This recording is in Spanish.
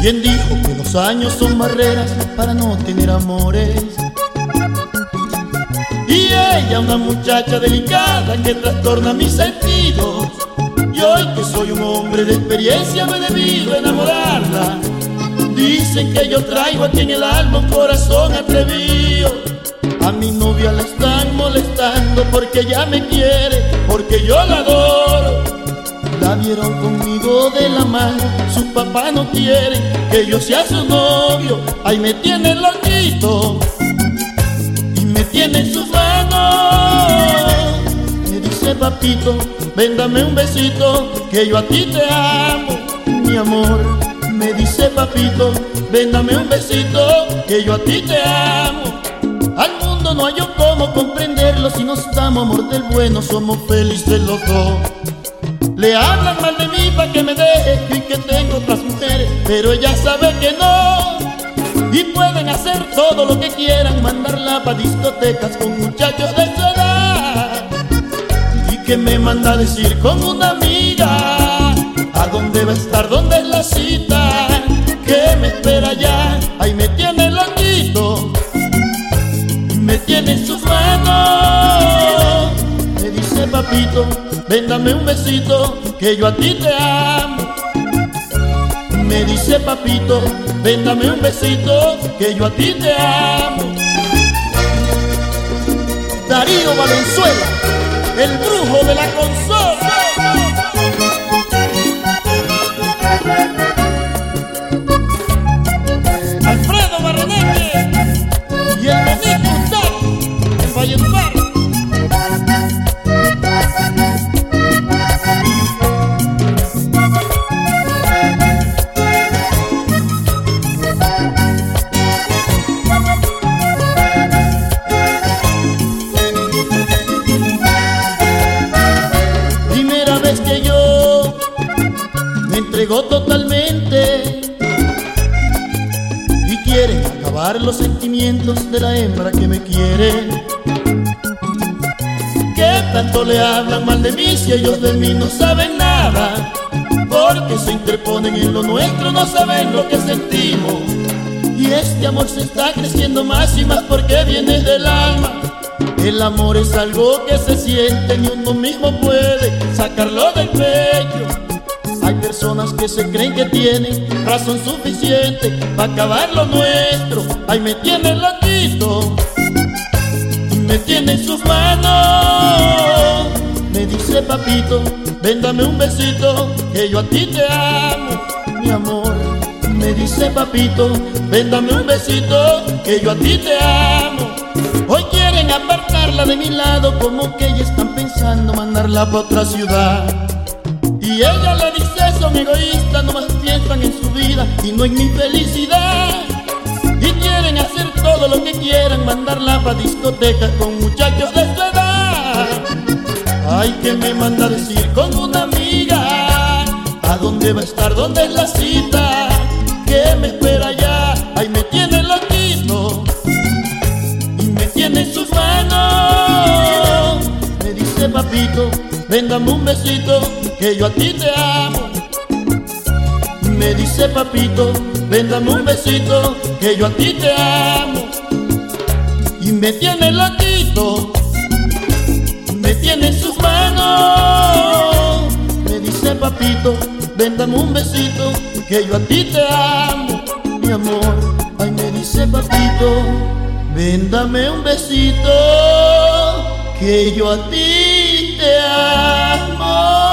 ¿Quién dijo que los años son barreras para no tener amores? Y ella, una muchacha delicada que trastorna mis sentidos. Y hoy que soy un hombre de experiencia me he debido enamorarla. Dicen que yo traigo aquí en el alma un corazón atrevido. A mi novia la están molestando porque ella me quiere, porque yo la doy. La vieron conmigo de la mano, sus papás no quieren que yo sea su novio. Ahí me tiene loquito y me tiene en sus manos. Me dice papito, véndame un besito, que yo a ti te amo, mi amor. Me dice papito, véndame un besito, que yo a ti te amo. Al mundo no hay yo cómo comprenderlo si nos damos amor del bueno, somos felices los dos. Le hablan mal de mí para que me deje y que tengo otras mujeres, pero ella sabe que no. Y pueden hacer todo lo que quieran, mandarla pa' discotecas con muchachos de su edad. Y que me manda a decir con una amiga, ¿a dónde va a estar? ¿Dónde es la cita? Que me espera ya, papito, véndame un besito, que yo a ti te amo. Me dice papito, véndame un besito, que yo a ti te amo. Darío Valenzuela, el brujo de la consola. Alfredo Barreneque y el Benito Gustavo en Valledupar. Entregó totalmente y quiere acabar los sentimientos de la hembra que me quiere. Que tanto le hablan mal de mí si ellos de mí no saben nada, porque se interponen en lo nuestro, no saben lo que sentimos. Y este amor se está creciendo más y más porque viene del alma. El amor es algo que se siente, ni uno mismo puede sacarlo se creen que tienen razón suficiente para acabar lo nuestro. Ahí me tiene loquito me tiene en sus manos. Me dice papito, véndame un besito, que yo a ti te amo, mi amor. Me dice papito, véndame un besito, que yo a ti te amo. Hoy quieren apartarla de mi lado, como que ya están pensando mandarla para otra ciudad. Y ella le dice, son egoístas, nomás piensan en su vida y no en mi felicidad. Y quieren hacer todo lo que quieran, mandarla para discotecas con muchachos de su edad. Ay, que me manda a decir con una amiga, ¿a dónde va a estar? ¿Dónde es la cita? Que me espera ya, ahí me tiene loquito y me tiene en sus manos. Me dice papito, véndame un besito, que yo a ti te amo. Me dice papito, véndame un besito, que yo a ti te amo. Y me tiene loquito, me tiene en sus manos. Me dice papito, véndame un besito, que yo a ti te amo, mi amor. Ay, me dice papito, véndame un besito, que yo a ti te amo.